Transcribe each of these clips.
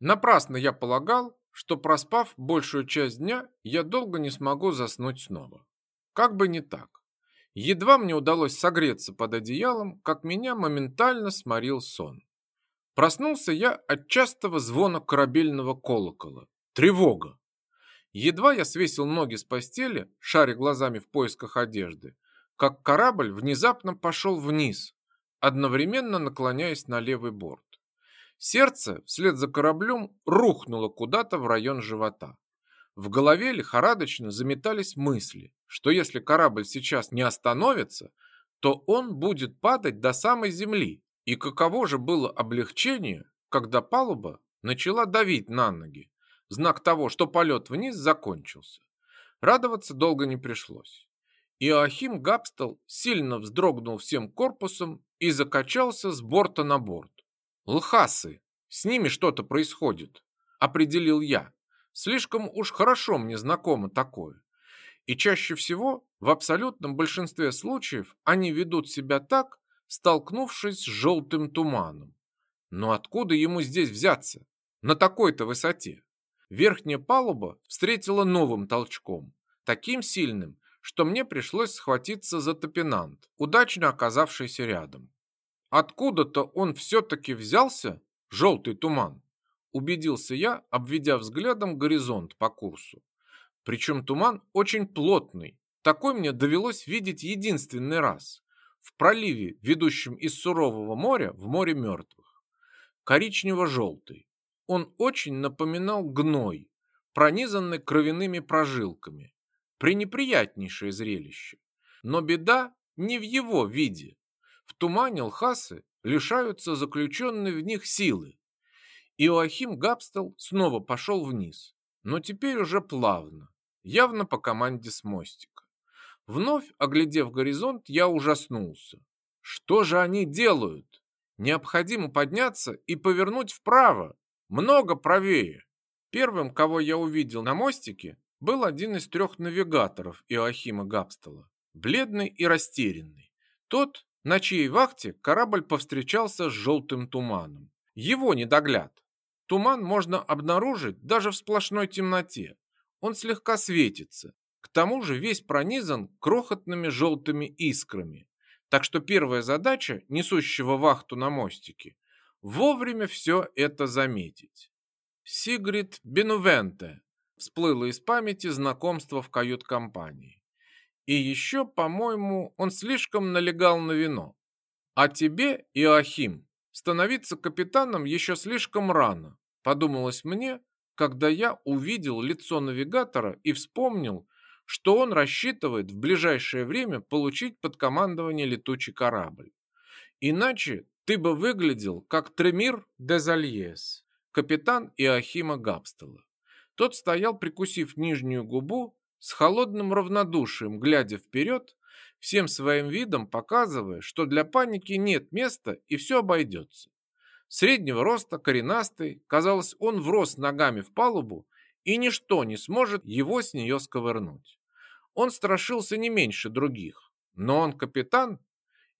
Напрасно я полагал, что проспав большую часть дня, я долго не смогу заснуть снова. Как бы не так. Едва мне удалось согреться под одеялом, как меня моментально сморил сон. Проснулся я от частого звона корабельного колокола. Тревога! Едва я свесил ноги с постели, шаря глазами в поисках одежды, как корабль внезапно пошел вниз, одновременно наклоняясь на левый борт. Сердце вслед за кораблем рухнуло куда-то в район живота. В голове лихорадочно заметались мысли, что если корабль сейчас не остановится, то он будет падать до самой земли. И каково же было облегчение, когда палуба начала давить на ноги, знак того, что полет вниз закончился. Радоваться долго не пришлось. Иоахим Габстел сильно вздрогнул всем корпусом и закачался с борта на борт. Лхасы, с ними что-то происходит, определил я. Слишком уж хорошо мне знакомо такое. И чаще всего, в абсолютном большинстве случаев, они ведут себя так, столкнувшись с желтым туманом. Но откуда ему здесь взяться? На такой-то высоте. Верхняя палуба встретила новым толчком, таким сильным, что мне пришлось схватиться за топинант, удачно оказавшийся рядом. Откуда-то он все-таки взялся, желтый туман, убедился я, обведя взглядом горизонт по курсу. Причем туман очень плотный, такой мне довелось видеть единственный раз, в проливе, ведущем из сурового моря в море мертвых. Коричнево-желтый. Он очень напоминал гной, пронизанный кровяными прожилками. Пренеприятнейшее зрелище. Но беда не в его виде, в тумане Лхасы лишаются заключенные в них силы. Иоахим Габстел снова пошел вниз, но теперь уже плавно, явно по команде с мостика. Вновь оглядев горизонт, я ужаснулся. Что же они делают? Необходимо подняться и повернуть вправо, много правее. Первым, кого я увидел на мостике, был один из трех навигаторов Иоахима Габстела, бледный и растерянный. Тот на чьей вахте корабль повстречался с желтым туманом. Его недогляд. Туман можно обнаружить даже в сплошной темноте. Он слегка светится. К тому же весь пронизан крохотными желтыми искрами. Так что первая задача несущего вахту на мостике – вовремя все это заметить. Сигрид Бенувенте всплыло из памяти знакомство в кают-компании. И еще, по-моему, он слишком налегал на вино. А тебе, Иоахим, становиться капитаном еще слишком рано, подумалось мне, когда я увидел лицо навигатора и вспомнил, что он рассчитывает в ближайшее время получить под командование летучий корабль. Иначе ты бы выглядел как Тремир де Зальес, капитан Иоахима Габстела. Тот стоял, прикусив нижнюю губу с холодным равнодушием, глядя вперед, всем своим видом показывая, что для паники нет места и все обойдется. Среднего роста, коренастый, казалось, он врос ногами в палубу, и ничто не сможет его с нее сковырнуть. Он страшился не меньше других, но он капитан,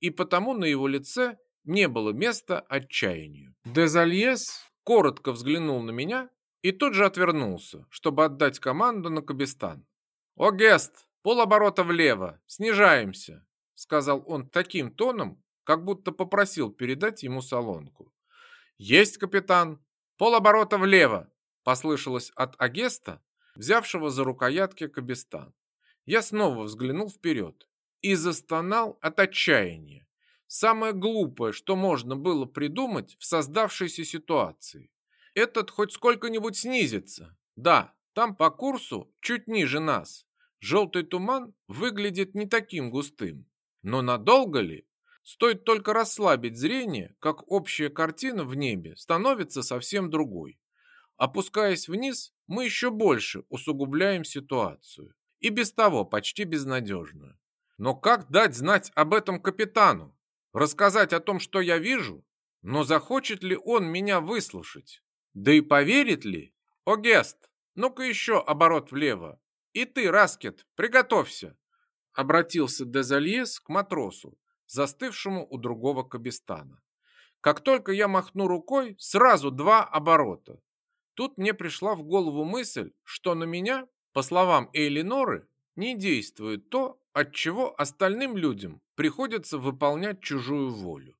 и потому на его лице не было места отчаянию. Дезальес коротко взглянул на меня и тут же отвернулся, чтобы отдать команду на Кабистан. «О, Гест, полоборота влево, снижаемся», сказал он таким тоном, как будто попросил передать ему солонку. «Есть, капитан, полоборота влево», послышалось от Агеста, взявшего за рукоятки Кабистан. Я снова взглянул вперед и застонал от отчаяния. Самое глупое, что можно было придумать в создавшейся ситуации. Этот хоть сколько-нибудь снизится. Да, там по курсу чуть ниже нас. Желтый туман выглядит не таким густым. Но надолго ли? Стоит только расслабить зрение, как общая картина в небе становится совсем другой. Опускаясь вниз, мы еще больше усугубляем ситуацию. И без того почти безнадежную. Но как дать знать об этом капитану? Рассказать о том, что я вижу? Но захочет ли он меня выслушать? Да и поверит ли? О, Гест, ну-ка еще оборот влево. «И ты, Раскет, приготовься!» Обратился Дезальес к матросу, застывшему у другого кабистана. Как только я махну рукой, сразу два оборота. Тут мне пришла в голову мысль, что на меня, по словам Эйлиноры, не действует то, от чего остальным людям приходится выполнять чужую волю.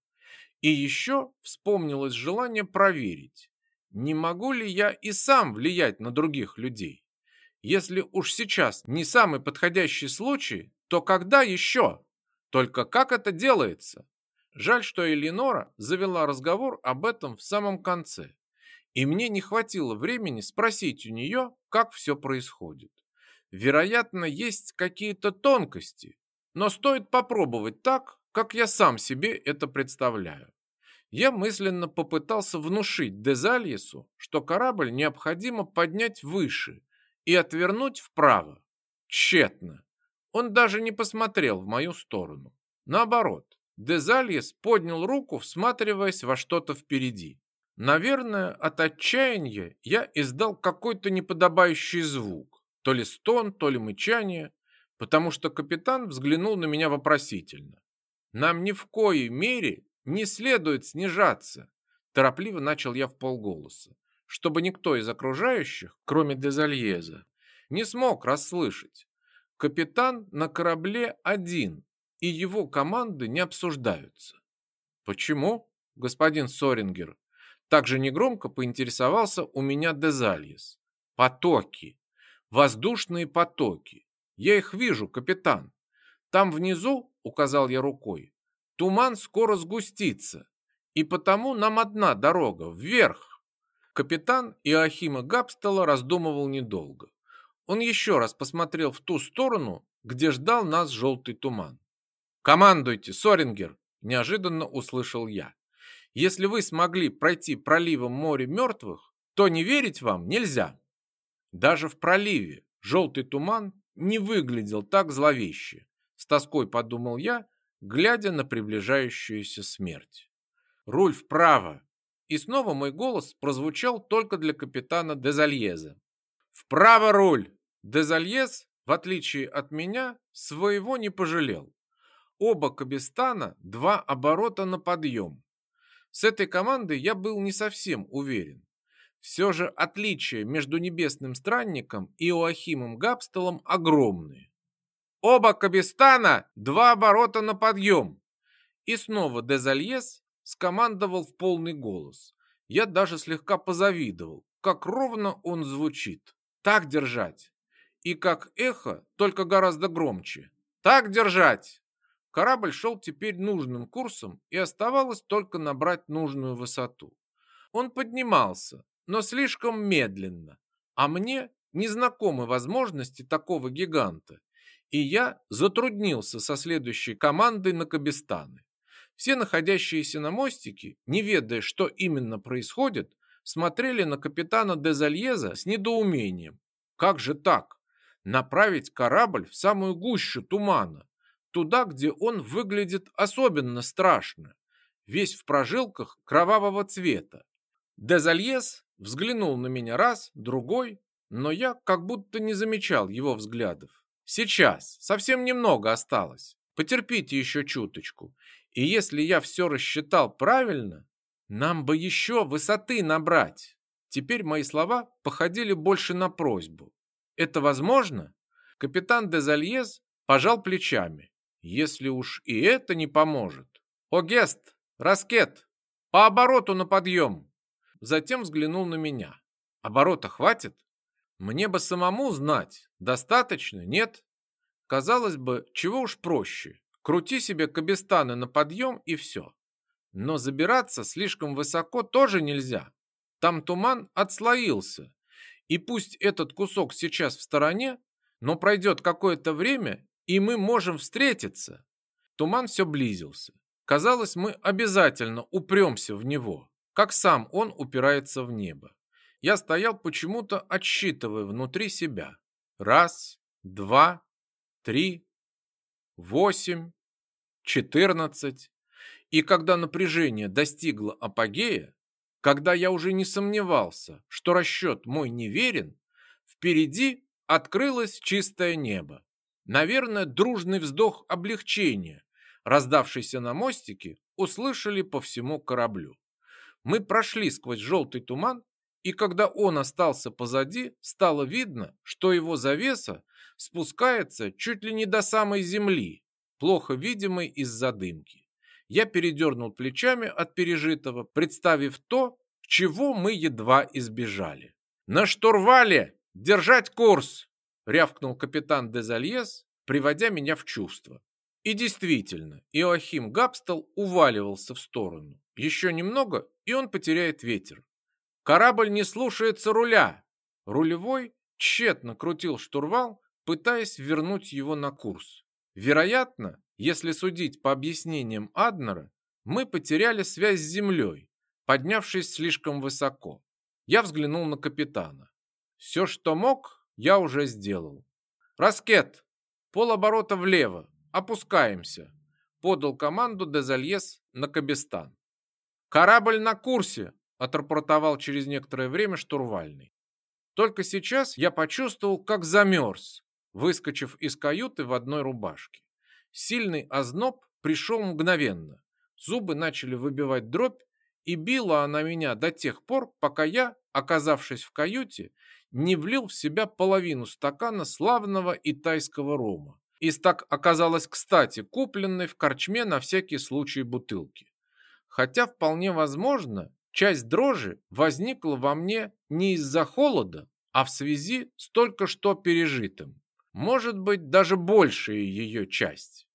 И еще вспомнилось желание проверить, не могу ли я и сам влиять на других людей. Если уж сейчас не самый подходящий случай, то когда еще? Только как это делается? Жаль, что Элинора завела разговор об этом в самом конце, и мне не хватило времени спросить у нее, как все происходит. Вероятно, есть какие-то тонкости, но стоит попробовать так, как я сам себе это представляю. Я мысленно попытался внушить Дезальесу, что корабль необходимо поднять выше и отвернуть вправо. Тщетно. Он даже не посмотрел в мою сторону. Наоборот, Дезальес поднял руку, всматриваясь во что-то впереди. Наверное, от отчаяния я издал какой-то неподобающий звук, то ли стон, то ли мычание, потому что капитан взглянул на меня вопросительно. Нам ни в коей мере не следует снижаться, торопливо начал я в полголоса, чтобы никто из окружающих, кроме Дезальеза, не смог расслышать. Капитан на корабле один, и его команды не обсуждаются. Почему, господин Сорингер? Также негромко поинтересовался у меня Дезальес. Потоки. Воздушные потоки. Я их вижу, капитан. Там внизу, указал я рукой, туман скоро сгустится, и потому нам одна дорога вверх. Капитан Иохима Габстела раздумывал недолго. Он еще раз посмотрел в ту сторону, где ждал нас желтый туман. «Командуйте, Сорингер!» – неожиданно услышал я. «Если вы смогли пройти проливом море мертвых, то не верить вам нельзя». Даже в проливе желтый туман не выглядел так зловеще. С тоской подумал я, глядя на приближающуюся смерть. «Руль вправо!» И снова мой голос прозвучал только для капитана Дезальеза. «Вправо руль!» Дезальез, в отличие от меня, своего не пожалел. Оба Кабистана два оборота на подъем. С этой командой я был не совсем уверен. Все же отличия между Небесным Странником и Оахимом Габстелом огромные. Оба Кабистана два оборота на подъем. И снова Дезальес скомандовал в полный голос. Я даже слегка позавидовал, как ровно он звучит. Так держать. И как эхо, только гораздо громче. Так держать. Корабль шел теперь нужным курсом, и оставалось только набрать нужную высоту. Он поднимался, но слишком медленно, а мне незнакомы возможности такого гиганта, и я затруднился со следующей командой на Кабистаны. Все находящиеся на мостике, не ведая, что именно происходит, смотрели на капитана Дезальеза с недоумением. Как же так? Направить корабль в самую гущу тумана, туда, где он выглядит особенно страшно, весь в прожилках кровавого цвета. Дезальес взглянул на меня раз, другой, но я как будто не замечал его взглядов. Сейчас, совсем немного осталось. Потерпите еще чуточку. И если я все рассчитал правильно, нам бы еще высоты набрать. Теперь мои слова походили больше на просьбу. Это возможно? Капитан Дезальез пожал плечами. Если уж и это не поможет. Огест, раскет, по обороту на подъем. Затем взглянул на меня. Оборота хватит? Мне бы самому знать. Достаточно? Нет? Казалось бы, чего уж проще. Крути себе кабестаны на подъем и все. Но забираться слишком высоко тоже нельзя. Там туман отслоился. И пусть этот кусок сейчас в стороне, но пройдет какое-то время, и мы можем встретиться. Туман все близился. Казалось, мы обязательно упремся в него, как сам он упирается в небо. Я стоял почему-то, отсчитывая внутри себя. Раз, два, три, восемь, четырнадцать. И когда напряжение достигло апогея, когда я уже не сомневался, что расчет мой неверен, впереди открылось чистое небо. Наверное, дружный вздох облегчения, раздавшийся на мостике, услышали по всему кораблю. Мы прошли сквозь желтый туман и когда он остался позади, стало видно, что его завеса спускается чуть ли не до самой земли, плохо видимой из-за дымки. Я передернул плечами от пережитого, представив то, чего мы едва избежали. «На штурвале! Держать курс!» — рявкнул капитан Дезальес, приводя меня в чувство. И действительно, Иоахим Габстел уваливался в сторону. Еще немного, и он потеряет ветер. Корабль не слушается руля. Рулевой тщетно крутил штурвал, пытаясь вернуть его на курс. Вероятно, если судить по объяснениям Аднера, мы потеряли связь с землей, поднявшись слишком высоко. Я взглянул на капитана. Все, что мог, я уже сделал. «Раскет! Полоборота влево! Опускаемся!» Подал команду Дезальес на Кабестан. «Корабль на курсе!» отрапортовал через некоторое время штурвальный. Только сейчас я почувствовал, как замерз, выскочив из каюты в одной рубашке. Сильный озноб пришел мгновенно. Зубы начали выбивать дробь, и била она меня до тех пор, пока я, оказавшись в каюте, не влил в себя половину стакана славного итайского рома. Из так оказалось кстати купленной в корчме на всякий случай бутылки. Хотя вполне возможно, Часть дрожи возникла во мне не из-за холода, а в связи с только что пережитым. Может быть, даже большая ее часть.